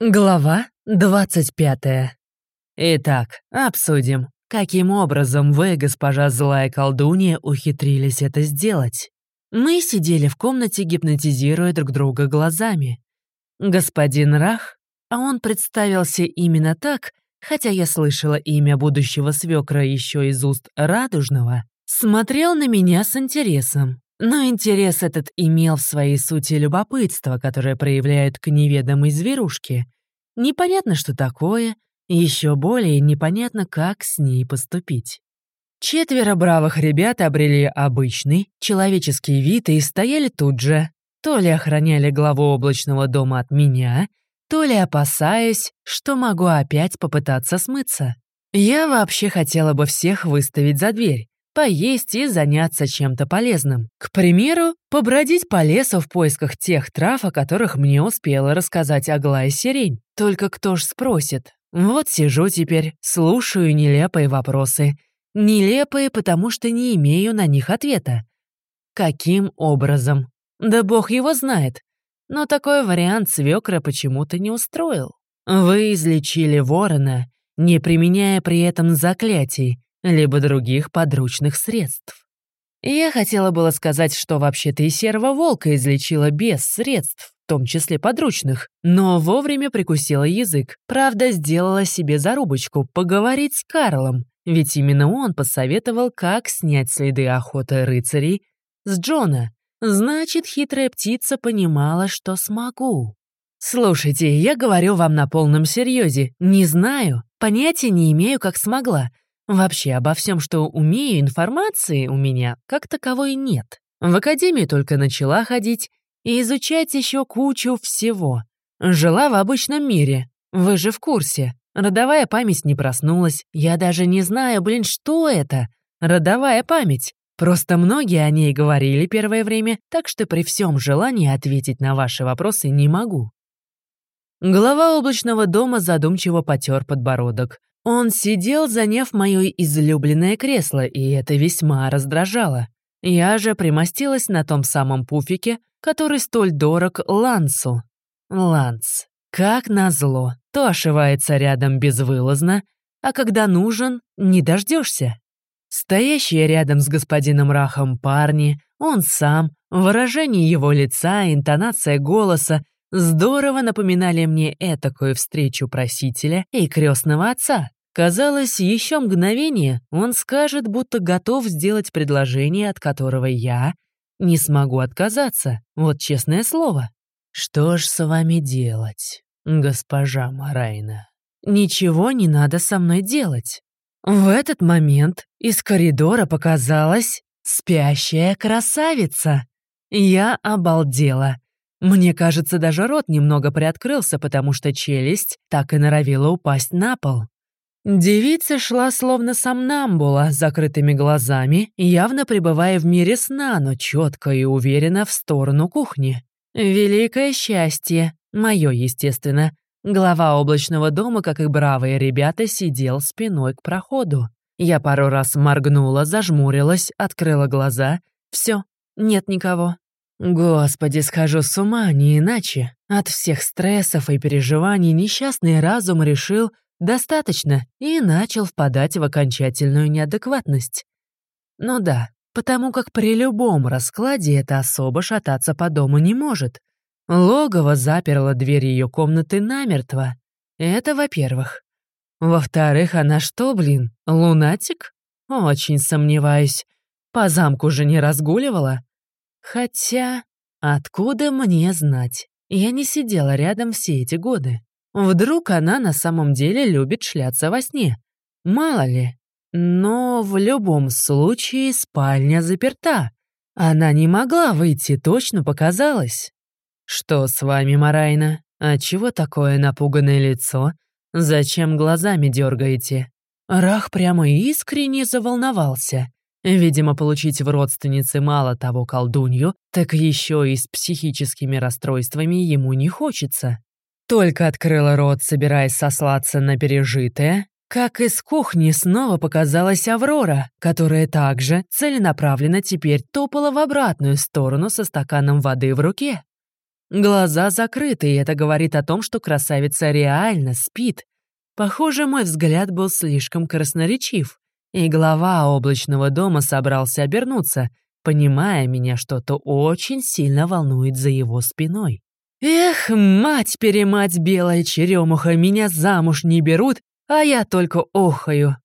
Глава 25. Итак, обсудим, каким образом вы, госпожа злая колдунья, ухитрились это сделать. Мы сидели в комнате, гипнотизируя друг друга глазами. Господин Рах, а он представился именно так, хотя я слышала имя будущего свекра еще из уст Радужного, смотрел на меня с интересом. Но интерес этот имел в своей сути любопытство, которое проявляют к неведомой зверушке. Непонятно, что такое, еще более непонятно, как с ней поступить. Четверо бравых ребят обрели обычный, человеческий вид и стояли тут же. То ли охраняли главу облачного дома от меня, то ли опасаясь, что могу опять попытаться смыться. Я вообще хотела бы всех выставить за дверь, поесть и заняться чем-то полезным. К примеру, побродить по лесу в поисках тех трав, о которых мне успела рассказать Аглая Сирень. Только кто ж спросит? Вот сижу теперь, слушаю нелепые вопросы. Нелепые, потому что не имею на них ответа. Каким образом? Да бог его знает. Но такой вариант свекра почему-то не устроил. Вы излечили ворона, не применяя при этом заклятий, либо других подручных средств. Я хотела было сказать, что вообще-то и серого волка излечила без средств, в том числе подручных, но вовремя прикусила язык. Правда, сделала себе зарубочку поговорить с Карлом, ведь именно он посоветовал, как снять следы охоты рыцарей с Джона. Значит, хитрая птица понимала, что смогу. «Слушайте, я говорю вам на полном серьезе. Не знаю, понятия не имею, как смогла. Вообще обо всем, что умею, информации у меня как таковой нет. В академию только начала ходить и изучать еще кучу всего. Жила в обычном мире. Вы же в курсе. Родовая память не проснулась. Я даже не знаю, блин, что это. Родовая память. Просто многие о ней говорили первое время, так что при всем желании ответить на ваши вопросы не могу. Глава облачного дома задумчиво потер подбородок. Он сидел, заняв мое излюбленное кресло, и это весьма раздражало. Я же примостилась на том самом пуфике, который столь дорог Лансу. Ланс, как назло, то ошивается рядом безвылазно, а когда нужен, не дождешься. Стоящие рядом с господином Рахом парни, он сам, выражение его лица, интонация голоса здорово напоминали мне этакую встречу просителя и крестного отца. Казалось, еще мгновение он скажет, будто готов сделать предложение, от которого я не смогу отказаться, вот честное слово. Что ж с вами делать, госпожа Марайна? Ничего не надо со мной делать. В этот момент из коридора показалась спящая красавица. Я обалдела. Мне кажется, даже рот немного приоткрылся, потому что челюсть так и норовила упасть на пол. Девица шла словно сомнамбула, закрытыми глазами, явно пребывая в мире сна, но четко и уверенно в сторону кухни. Великое счастье, мое, естественно. Глава облачного дома, как и бравые ребята, сидел спиной к проходу. Я пару раз моргнула, зажмурилась, открыла глаза. Все, нет никого. Господи, схожу с ума, не иначе. От всех стрессов и переживаний несчастный разум решил, Достаточно, и начал впадать в окончательную неадекватность. Ну да, потому как при любом раскладе эта особа шататься по дому не может. Логово заперло дверь ее комнаты намертво. Это во-первых. Во-вторых, она что, блин, лунатик? Очень сомневаюсь. По замку же не разгуливала. Хотя, откуда мне знать? Я не сидела рядом все эти годы. Вдруг она на самом деле любит шляться во сне. Мало ли. Но в любом случае спальня заперта. Она не могла выйти, точно показалось. «Что с вами, Марайна? Отчего такое напуганное лицо? Зачем глазами дергаете?» Рах прямо искренне заволновался. Видимо, получить в родственнице мало того колдунью, так еще и с психическими расстройствами ему не хочется. Только открыла рот, собираясь сослаться на пережитое, как из кухни снова показалась Аврора, которая также целенаправленно теперь топала в обратную сторону со стаканом воды в руке. Глаза закрыты, и это говорит о том, что красавица реально спит. Похоже, мой взгляд был слишком красноречив, и глава облачного дома собрался обернуться, понимая меня, что-то очень сильно волнует за его спиной. Эх, мать-перемать белая черемуха, меня замуж не берут, а я только охаю.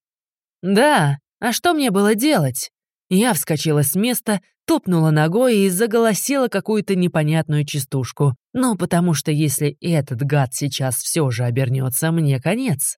Да, а что мне было делать? Я вскочила с места, топнула ногой и заголосила какую-то непонятную частушку. Ну, потому что если этот гад сейчас все же обернется, мне конец.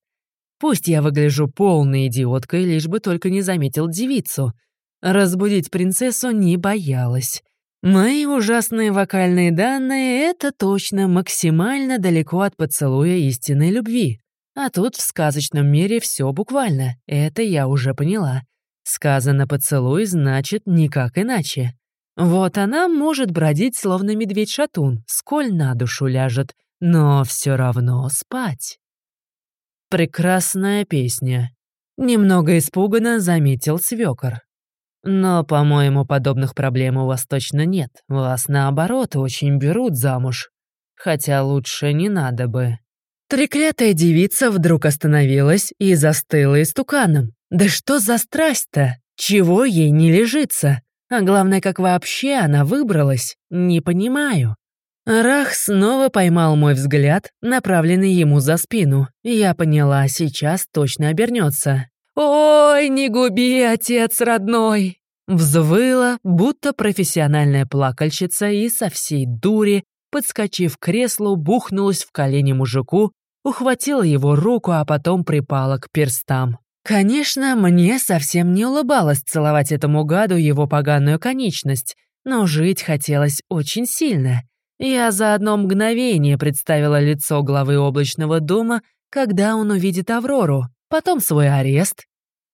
Пусть я выгляжу полной идиоткой, лишь бы только не заметил девицу. Разбудить принцессу не боялась. Мои ужасные вокальные данные — это точно максимально далеко от поцелуя истинной любви. А тут в сказочном мире все буквально, это я уже поняла. Сказано «поцелуй» значит никак иначе. Вот она может бродить, словно медведь-шатун, сколь на душу ляжет, но все равно спать. Прекрасная песня. Немного испуганно заметил свёкор. Но, по-моему, подобных проблем у вас точно нет. Вас, наоборот, очень берут замуж. Хотя лучше не надо бы». Треклятая девица вдруг остановилась и застыла истуканом. «Да что за страсть-то? Чего ей не лежится? А главное, как вообще она выбралась? Не понимаю». Рах снова поймал мой взгляд, направленный ему за спину. Я поняла, сейчас точно обернется. «Ой, не губи, отец родной!» Взвыла, будто профессиональная плакальщица и со всей дури, подскочив к креслу, бухнулась в колени мужику, ухватила его руку, а потом припала к перстам. Конечно, мне совсем не улыбалось целовать этому гаду его поганую конечность, но жить хотелось очень сильно. Я за одно мгновение представила лицо главы облачного дома, когда он увидит Аврору, потом свой арест.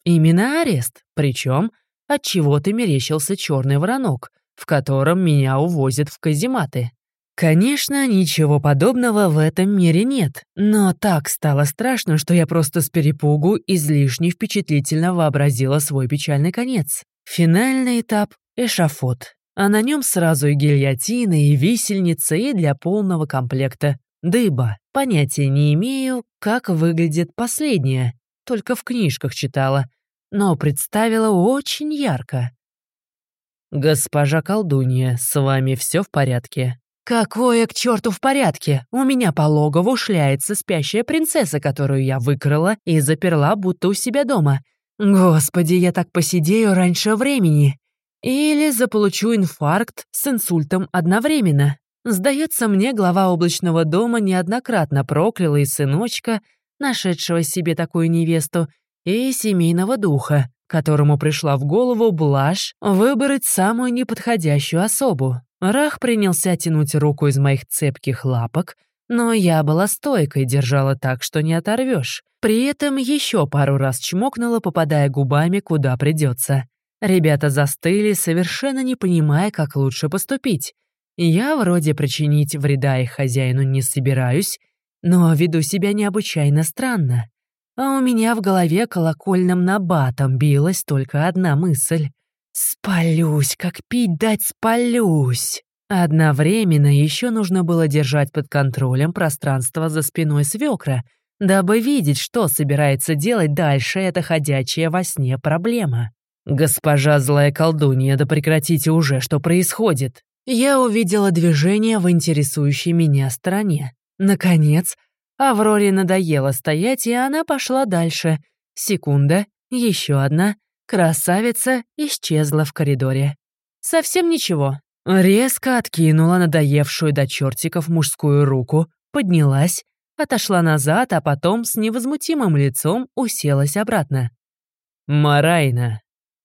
Именно арест, причем от чего то мерещился черный воронок, в котором меня увозят в казематы. Конечно, ничего подобного в этом мире нет, но так стало страшно, что я просто с перепугу излишне впечатлительно вообразила свой печальный конец. Финальный этап — эшафот, а на нем сразу и гильотина, и висельница, и для полного комплекта дыба. Понятия не имею, как выглядит последняя, только в книжках читала, но представила очень ярко. «Госпожа колдунья, с вами все в порядке?» «Какое к черту в порядке? У меня по логову шляется спящая принцесса, которую я выкрала и заперла, будто у себя дома. Господи, я так посидею раньше времени. Или заполучу инфаркт с инсультом одновременно. Сдается мне, глава облачного дома неоднократно прокляла и сыночка, нашедшего себе такую невесту, и семейного духа, которому пришла в голову блажь выбрать самую неподходящую особу. Рах принялся тянуть руку из моих цепких лапок, но я была стойкой, держала так, что не оторвешь. При этом еще пару раз чмокнула, попадая губами, куда придется. Ребята застыли, совершенно не понимая, как лучше поступить. Я вроде причинить вреда их хозяину не собираюсь, но веду себя необычайно странно. А у меня в голове колокольным набатом билась только одна мысль. «Спалюсь, как пить дать спалюсь!» Одновременно еще нужно было держать под контролем пространство за спиной свекра, дабы видеть, что собирается делать дальше эта ходячая во сне проблема. «Госпожа злая колдунья, да прекратите уже, что происходит!» Я увидела движение в интересующей меня стороне. Наконец, Авроре надоело стоять, и она пошла дальше. Секунда, еще одна. Красавица исчезла в коридоре. Совсем ничего. Резко откинула надоевшую до чертиков мужскую руку, поднялась, отошла назад, а потом с невозмутимым лицом уселась обратно. «Марайна»,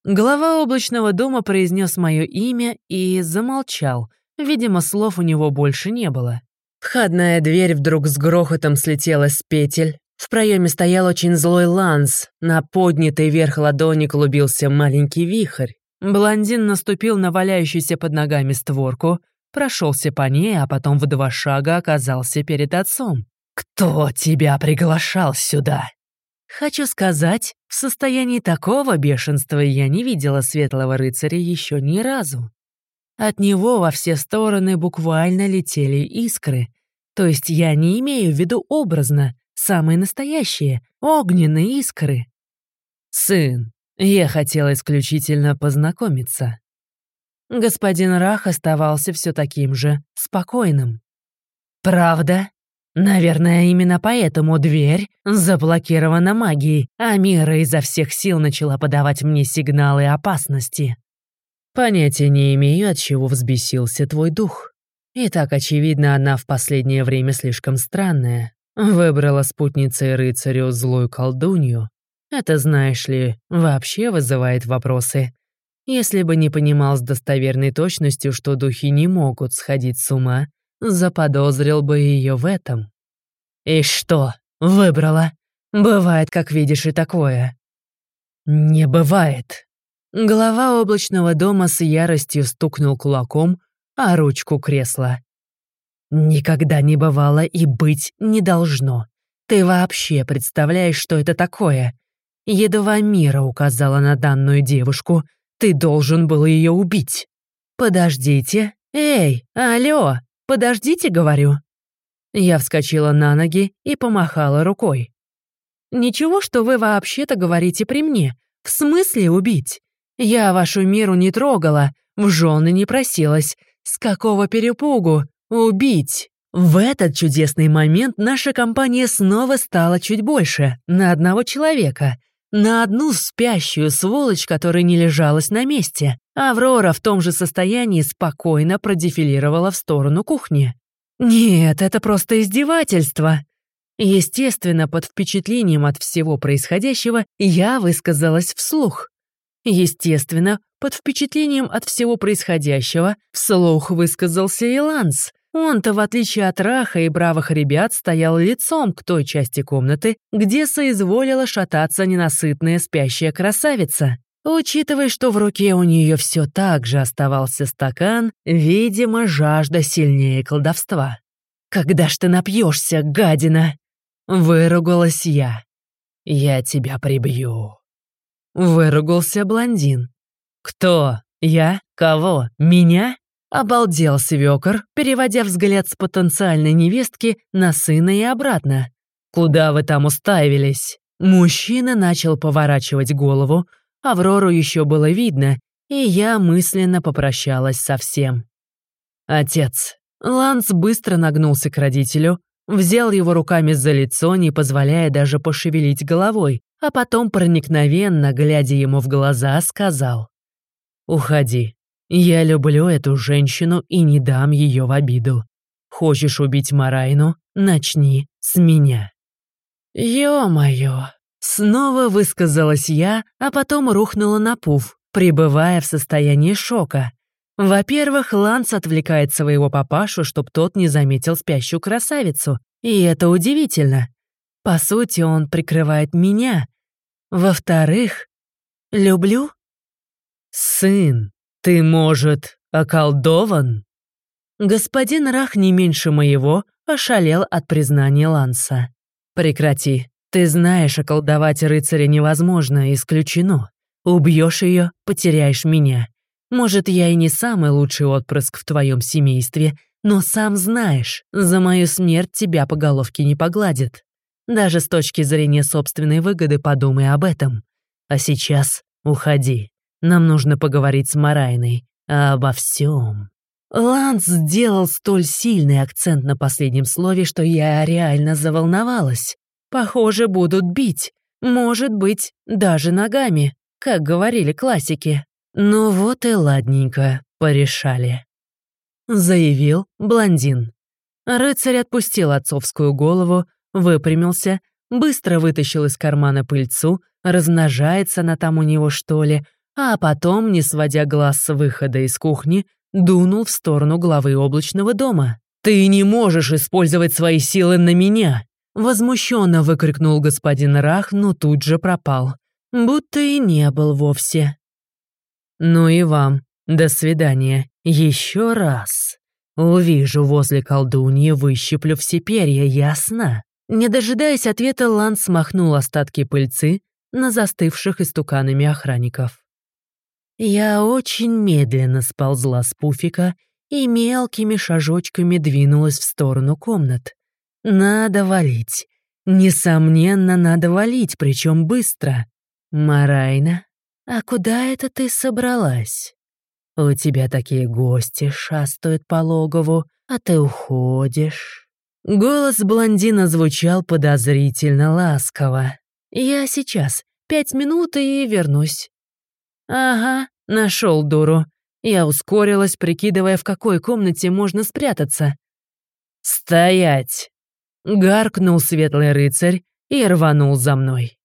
Глава облачного дома произнес мое имя и замолчал. Видимо, слов у него больше не было. Входная дверь вдруг с грохотом слетела с петель. В проеме стоял очень злой ланс. На поднятой вверх ладони клубился маленький вихрь. Блондин наступил на валяющуюся под ногами створку, прошелся по ней, а потом в два шага оказался перед отцом. «Кто тебя приглашал сюда?» Хочу сказать, в состоянии такого бешенства я не видела светлого рыцаря еще ни разу. От него во все стороны буквально летели искры. То есть я не имею в виду образно, самые настоящие, огненные искры. «Сын, я хотел исключительно познакомиться». Господин Рах оставался все таким же спокойным. «Правда? Наверное, именно поэтому дверь заблокирована магией, а Мира изо всех сил начала подавать мне сигналы опасности. Понятия не имею, от чего взбесился твой дух. И так, очевидно, она в последнее время слишком странная. Выбрала спутницей рыцарю злую колдунью. Это, знаешь ли, вообще вызывает вопросы. Если бы не понимал с достоверной точностью, что духи не могут сходить с ума, заподозрил бы ее в этом. И что, выбрала? Бывает, как видишь, и такое. Не бывает. Глава облачного дома с яростью стукнул кулаком о ручку кресла. Никогда не бывало и быть не должно. Ты вообще представляешь, что это такое? Едва Мира указала на данную девушку, ты должен был ее убить. Подождите. Эй, алло, подождите, говорю. Я вскочила на ноги и помахала рукой. Ничего, что вы вообще-то говорите при мне. В смысле убить? Я вашу миру не трогала, в жены не просилась. С какого перепугу? Убить! В этот чудесный момент наша компания снова стала чуть больше, на одного человека на одну спящую сволочь, которая не лежалась на месте. Аврора в том же состоянии спокойно продефилировала в сторону кухни. Нет, это просто издевательство. Естественно, под впечатлением от всего происходящего я высказалась вслух. Естественно, под впечатлением от всего происходящего вслух высказался и Ланс. Он-то, в отличие от Раха и бравых ребят, стоял лицом к той части комнаты, где соизволила шататься ненасытная спящая красавица. Учитывая, что в руке у нее все так же оставался стакан, видимо, жажда сильнее колдовства. «Когда ж ты напьешься, гадина?» Выругалась я. «Я тебя прибью». Выругался блондин. «Кто? Я? Кого? Меня?» Обалдел свёкор, переводя взгляд с потенциальной невестки на сына и обратно. «Куда вы там уставились?» Мужчина начал поворачивать голову, Аврору еще было видно, и я мысленно попрощалась со всем. «Отец». Ланс быстро нагнулся к родителю, взял его руками за лицо, не позволяя даже пошевелить головой, а потом проникновенно, глядя ему в глаза, сказал «Уходи, я люблю эту женщину и не дам ее в обиду. Хочешь убить Марайну? Начни с меня». «Ё-моё!» Снова высказалась я, а потом рухнула на пуф, пребывая в состоянии шока. Во-первых, Ланс отвлекает своего папашу, чтоб тот не заметил спящую красавицу, и это удивительно. По сути, он прикрывает меня. Во-вторых, люблю? Сын, «Ты, может, околдован?» Господин Рах не меньше моего ошалел от признания Ланса. «Прекрати. Ты знаешь, околдовать рыцаря невозможно, исключено. Убьешь ее, потеряешь меня. Может, я и не самый лучший отпрыск в твоем семействе, но сам знаешь, за мою смерть тебя по головке не погладят. Даже с точки зрения собственной выгоды подумай об этом. А сейчас уходи. Нам нужно поговорить с Марайной обо всем. Ланс сделал столь сильный акцент на последнем слове, что я реально заволновалась. Похоже, будут бить. Может быть, даже ногами, как говорили классики. Ну вот и ладненько, порешали. Заявил блондин. Рыцарь отпустил отцовскую голову, выпрямился, быстро вытащил из кармана пыльцу, размножается она там у него что ли, а потом, не сводя глаз с выхода из кухни, дунул в сторону главы облачного дома. «Ты не можешь использовать свои силы на меня!» Возмущенно выкрикнул господин Рах, но тут же пропал. Будто и не был вовсе. «Ну и вам. До свидания. Еще раз. Увижу возле колдуньи, выщиплю все перья, ясно?» Не дожидаясь ответа, Ланс смахнул остатки пыльцы на застывших истуканами охранников. Я очень медленно сползла с пуфика и мелкими шажочками двинулась в сторону комнат. Надо валить. Несомненно, надо валить, причем быстро. Марайна, а куда это ты собралась? У тебя такие гости шастают по логову, а ты уходишь. Голос блондина звучал подозрительно ласково. «Я сейчас. Пять минут и вернусь». «Ага, нашел дуру». Я ускорилась, прикидывая, в какой комнате можно спрятаться. «Стоять!» — гаркнул светлый рыцарь и рванул за мной.